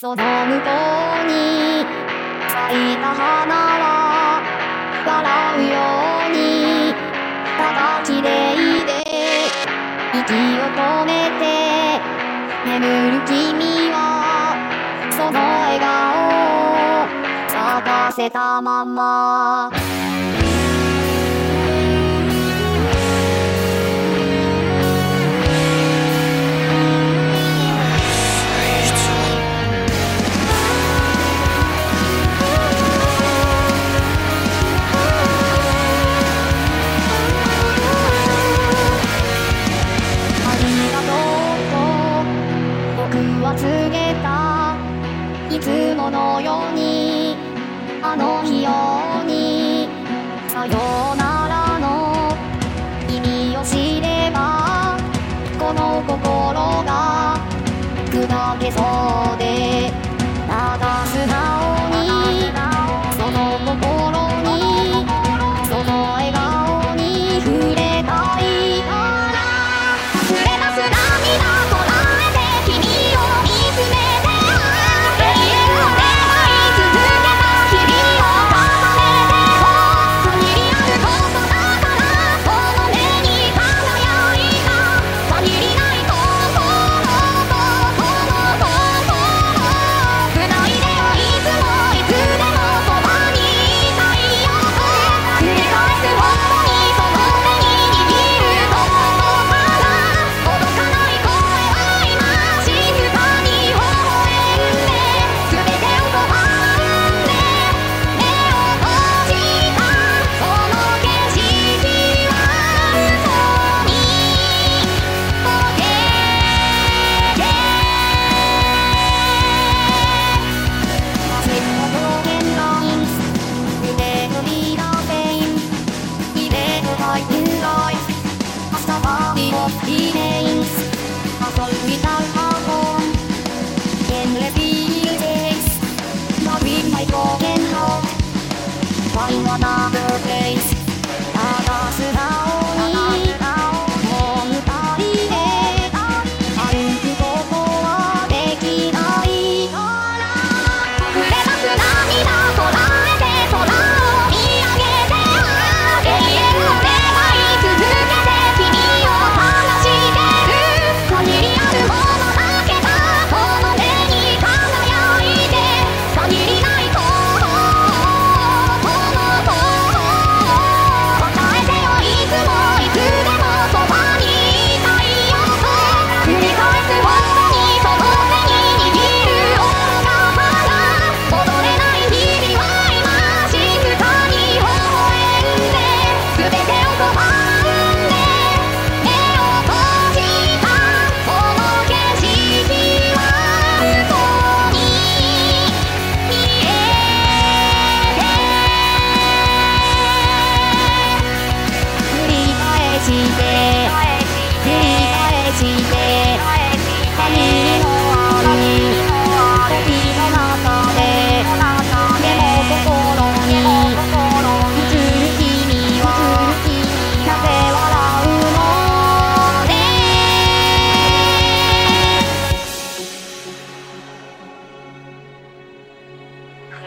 その向こうに咲いた花は笑うようにただ綺麗で息を止めて眠る君はその笑顔を咲かせたまま 그. of the names of all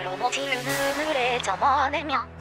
눈으로 지은 눈물에 저어내며